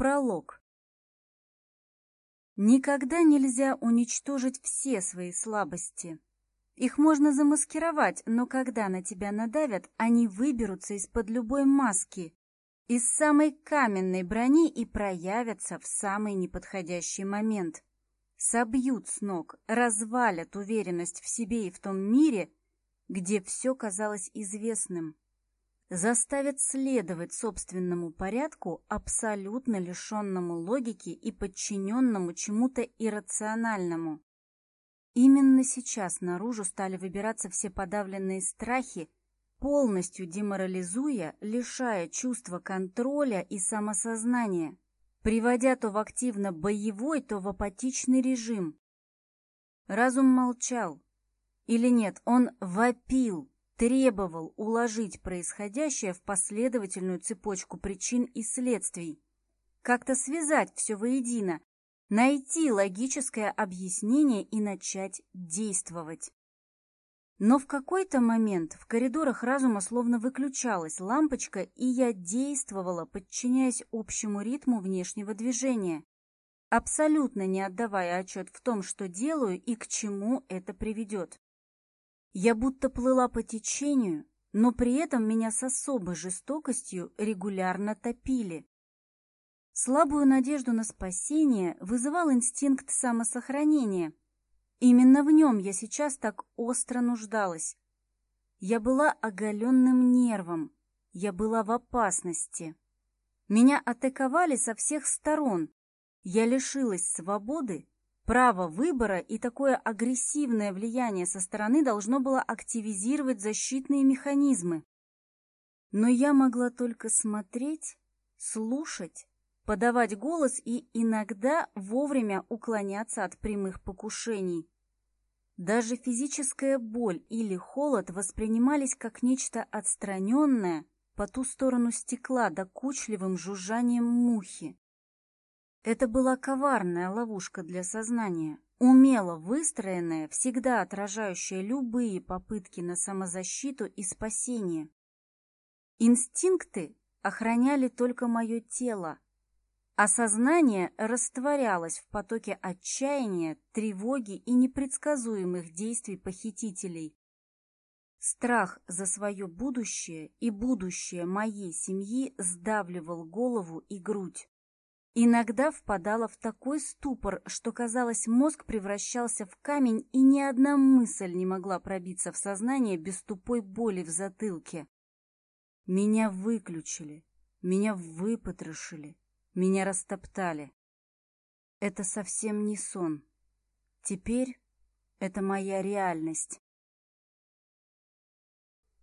Пролог. Никогда нельзя уничтожить все свои слабости. Их можно замаскировать, но когда на тебя надавят, они выберутся из-под любой маски, из самой каменной брони и проявятся в самый неподходящий момент. Собьют с ног, развалят уверенность в себе и в том мире, где все казалось известным заставят следовать собственному порядку, абсолютно лишенному логики и подчиненному чему-то иррациональному. Именно сейчас наружу стали выбираться все подавленные страхи, полностью деморализуя, лишая чувства контроля и самосознания, приводя то в активно боевой, то в апатичный режим. Разум молчал. Или нет, он вопил, требовал уложить происходящее в последовательную цепочку причин и следствий, как-то связать все воедино, найти логическое объяснение и начать действовать. Но в какой-то момент в коридорах разума словно выключалась лампочка, и я действовала, подчиняясь общему ритму внешнего движения, абсолютно не отдавая отчет в том, что делаю и к чему это приведет. Я будто плыла по течению, но при этом меня с особой жестокостью регулярно топили. Слабую надежду на спасение вызывал инстинкт самосохранения. Именно в нем я сейчас так остро нуждалась. Я была оголенным нервом, я была в опасности. Меня атаковали со всех сторон. Я лишилась свободы Право выбора и такое агрессивное влияние со стороны должно было активизировать защитные механизмы. Но я могла только смотреть, слушать, подавать голос и иногда вовремя уклоняться от прямых покушений. Даже физическая боль или холод воспринимались как нечто отстраненное по ту сторону стекла докучливым жужжанием мухи. Это была коварная ловушка для сознания, умело выстроенная, всегда отражающая любые попытки на самозащиту и спасение. Инстинкты охраняли только мое тело, а сознание растворялось в потоке отчаяния, тревоги и непредсказуемых действий похитителей. Страх за свое будущее и будущее моей семьи сдавливал голову и грудь. Иногда впадала в такой ступор, что, казалось, мозг превращался в камень, и ни одна мысль не могла пробиться в сознание без тупой боли в затылке. Меня выключили, меня выпотрошили, меня растоптали. Это совсем не сон. Теперь это моя реальность.